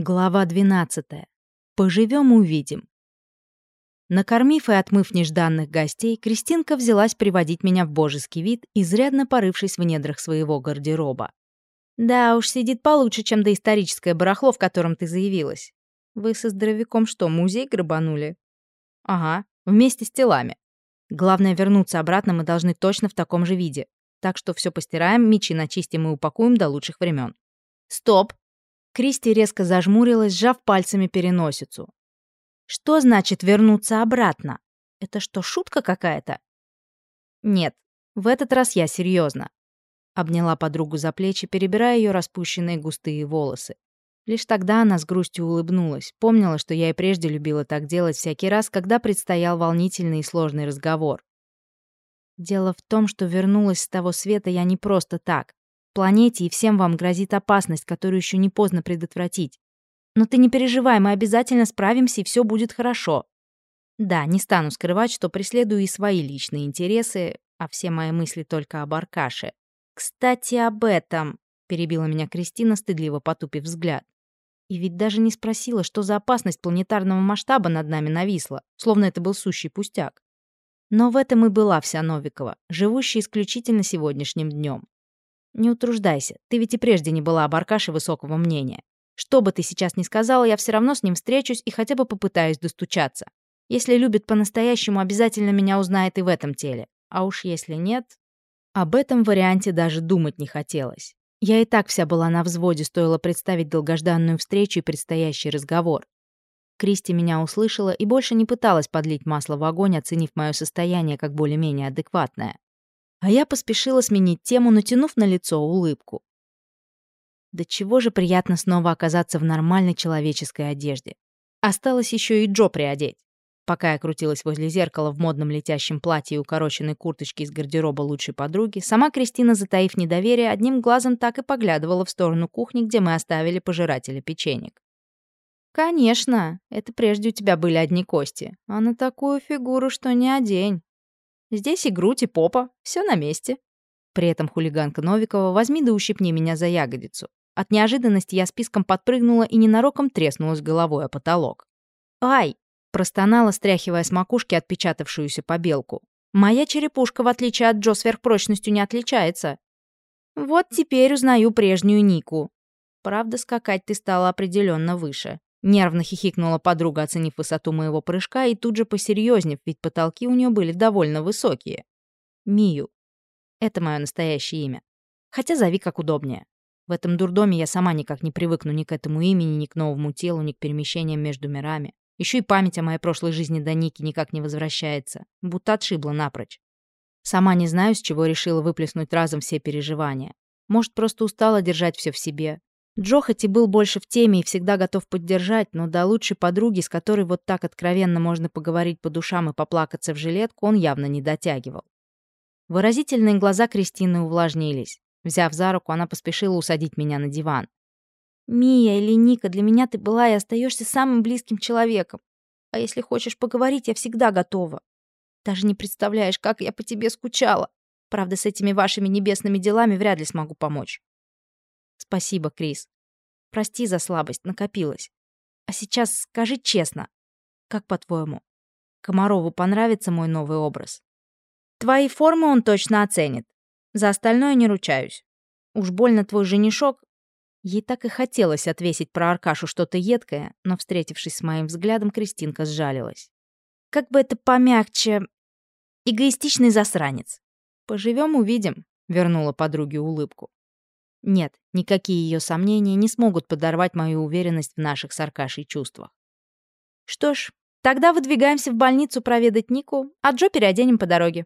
Глава 12. Поживем увидим. Накормив и отмыв нежданных гостей, Кристинка взялась приводить меня в божеский вид, изрядно порывшись в недрах своего гардероба. «Да уж, сидит получше, чем доисторическое барахло, в котором ты заявилась. Вы со здоровяком что, музей грабанули?» «Ага, вместе с телами. Главное, вернуться обратно мы должны точно в таком же виде. Так что все постираем, мечи начистим и упакуем до лучших времен. «Стоп!» Кристи резко зажмурилась, сжав пальцами переносицу. «Что значит вернуться обратно? Это что, шутка какая-то?» «Нет, в этот раз я серьезно. Обняла подругу за плечи, перебирая ее распущенные густые волосы. Лишь тогда она с грустью улыбнулась, помнила, что я и прежде любила так делать всякий раз, когда предстоял волнительный и сложный разговор. Дело в том, что вернулась с того света я не просто так планете, и всем вам грозит опасность, которую еще не поздно предотвратить. Но ты не переживай, мы обязательно справимся, и все будет хорошо. Да, не стану скрывать, что преследую и свои личные интересы, а все мои мысли только об Аркаше. Кстати, об этом, перебила меня Кристина, стыдливо потупив взгляд. И ведь даже не спросила, что за опасность планетарного масштаба над нами нависла, словно это был сущий пустяк. Но в этом и была вся Новикова, живущая исключительно сегодняшним днем. Не утруждайся, ты ведь и прежде не была об Аркаше высокого мнения. Что бы ты сейчас ни сказала, я все равно с ним встречусь и хотя бы попытаюсь достучаться. Если любит по-настоящему, обязательно меня узнает и в этом теле. А уж если нет... Об этом варианте даже думать не хотелось. Я и так вся была на взводе, стоило представить долгожданную встречу и предстоящий разговор. Кристи меня услышала и больше не пыталась подлить масло в огонь, оценив мое состояние как более-менее адекватное. А я поспешила сменить тему, натянув на лицо улыбку. Да чего же приятно снова оказаться в нормальной человеческой одежде. Осталось еще и Джо приодеть. Пока я крутилась возле зеркала в модном летящем платье и укороченной курточке из гардероба лучшей подруги, сама Кристина, затаив недоверие, одним глазом так и поглядывала в сторону кухни, где мы оставили пожирателя печенек. «Конечно, это прежде у тебя были одни кости, а на такую фигуру что не одень». Здесь и грудь, и попа, все на месте. При этом хулиганка Новикова возьми да ущипни меня за ягодицу. От неожиданности я списком подпрыгнула и ненароком треснулась головой о потолок. «Ай!» — простонала, стряхивая с макушки отпечатавшуюся побелку. «Моя черепушка, в отличие от Джо, сверхпрочностью не отличается. Вот теперь узнаю прежнюю Нику. Правда, скакать ты стала определенно выше. Нервно хихикнула подруга, оценив высоту моего прыжка, и тут же посерьезнев, ведь потолки у нее были довольно высокие. Мию. Это мое настоящее имя. Хотя зови как удобнее. В этом дурдоме я сама никак не привыкну ни к этому имени, ни к новому телу, ни к перемещениям между мирами. Еще и память о моей прошлой жизни до Ники никак не возвращается. Будто отшибла напрочь. Сама не знаю, с чего решила выплеснуть разом все переживания. Может, просто устала держать все в себе. Джо хоть и был больше в теме и всегда готов поддержать, но до лучшей подруги, с которой вот так откровенно можно поговорить по душам и поплакаться в жилетку, он явно не дотягивал. Выразительные глаза Кристины увлажнились. Взяв за руку, она поспешила усадить меня на диван. «Мия или Ника, для меня ты была и остаешься самым близким человеком. А если хочешь поговорить, я всегда готова. Даже не представляешь, как я по тебе скучала. Правда, с этими вашими небесными делами вряд ли смогу помочь. Спасибо, Крис. Прости за слабость, накопилась. А сейчас скажи честно, как по-твоему, Комарову понравится мой новый образ? Твои формы он точно оценит. За остальное не ручаюсь. Уж больно твой женишок... Ей так и хотелось отвесить про Аркашу что-то едкое, но, встретившись с моим взглядом, Кристинка сжалилась. Как бы это помягче... Эгоистичный засранец. Поживем, увидим, вернула подруге улыбку. Нет, никакие ее сомнения не смогут подорвать мою уверенность в наших с Аркашей чувствах. Что ж, тогда выдвигаемся в больницу проведать Нику, а Джо переоденем по дороге.